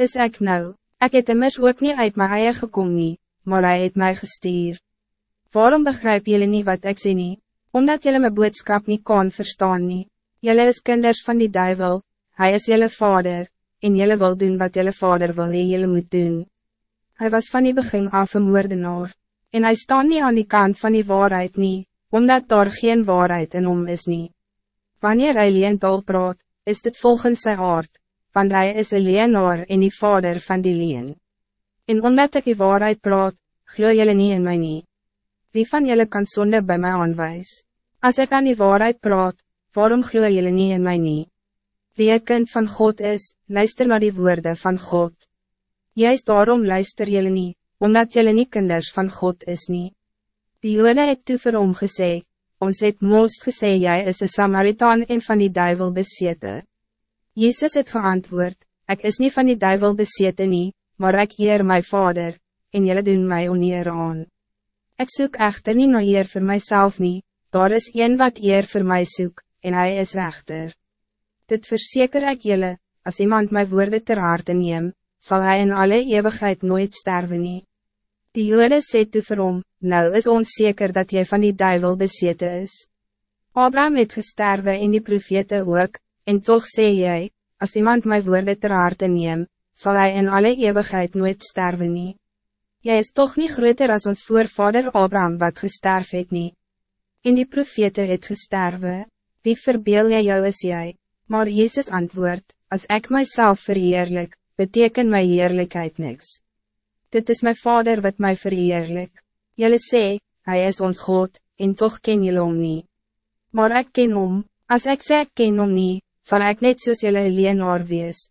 is ik nou, ik het immers ook niet uit mijn eie gekom nie, maar hij het mij gestuur. Waarom begrijp jullie niet wat ik zie niet? Omdat jullie mijn boodschap niet kon verstaan nie. Jullie is kinders van die duivel, hij is jullie vader, en jullie wil doen wat jullie vader wil en jullie moet doen. Hij was van die begin af een moordenaar, en hij staat niet aan die kant van die waarheid niet, omdat daar geen waarheid in hom is niet. Wanneer hij leendal praat, is dit volgens zijn aard, want hij is een leenaar en die vader van die leen. En omdat ik die waarheid praat, glo jullie niet in mij niet. Wie van jullie kan zonde bij mij aanwijs? Als ik aan die waarheid praat, waarom glo jullie niet in mij niet? Wie een kind van God is, luister naar die woorden van God. Juist daarom luister jullie niet, omdat jullie niet kinders van God is niet. Die Jode het toe vir hom gesê, ons het most gesê jy is een Samaritaan en van die duivel besete. Jezus het geantwoord, ik is niet van die duivel besete nie, maar ik eer mijn vader, en jullie doen mij oneer aan. Ik zoek echter niet naar eer voor mijzelf niet, daar is een wat eer voor mij zoek, en hij is rechter. Dit verzeker ik jullie, als iemand mijn woorden ter harte neem, zal hij in alle eeuwigheid nooit sterven nie. Die Jode sê toe vir hom, nou is ons zeker dat jij van die duivel besete is. Abraham het gesterwe in die profete ook, en toch sê jy, als iemand mijn woorden ter harte neem, zal hij in alle eeuwigheid nooit sterven nie. Jy is toch niet groter als ons voorvader Abraham wat gesterf het nie. In die profete het gesterwe, wie verbeel jy jou is jy? Maar Jezus antwoord, als ik mijzelf verheerlijk, beteken mijn heerlijkheid niks. Dit is mijn vader wat mij verheerlijk. Jullie sê, hij is ons God, en toch ken jullie om niet. Maar ik ken om, als ik zeg ik ken om niet, zal ik net soos jullie leenaar wees.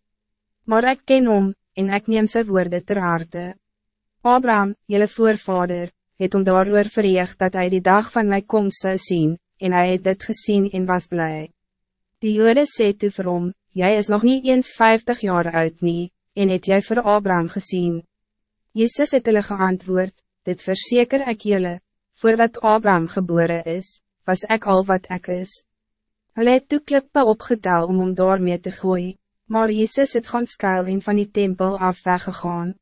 Maar ik ken om, en ik neem zijn woorden ter harte. Abraham, jullie voorvader, het om daarover verreeg dat hij die dag van mijn komst zou zien, en hij het dit gezien en was blij. Die Jode sê toe vir hom, jy is nog niet eens 50 jaar oud nie, en het jy vir Abraham gezien. Jezus het hulle geantwoord, dit verzeker ik jullie, voordat Abraham geboren is, was ik al wat ik is. Hulle het toe klippe opgetel om om daarmee te gooien, maar Jezus het gaan skuil en van die tempel af weggegaan.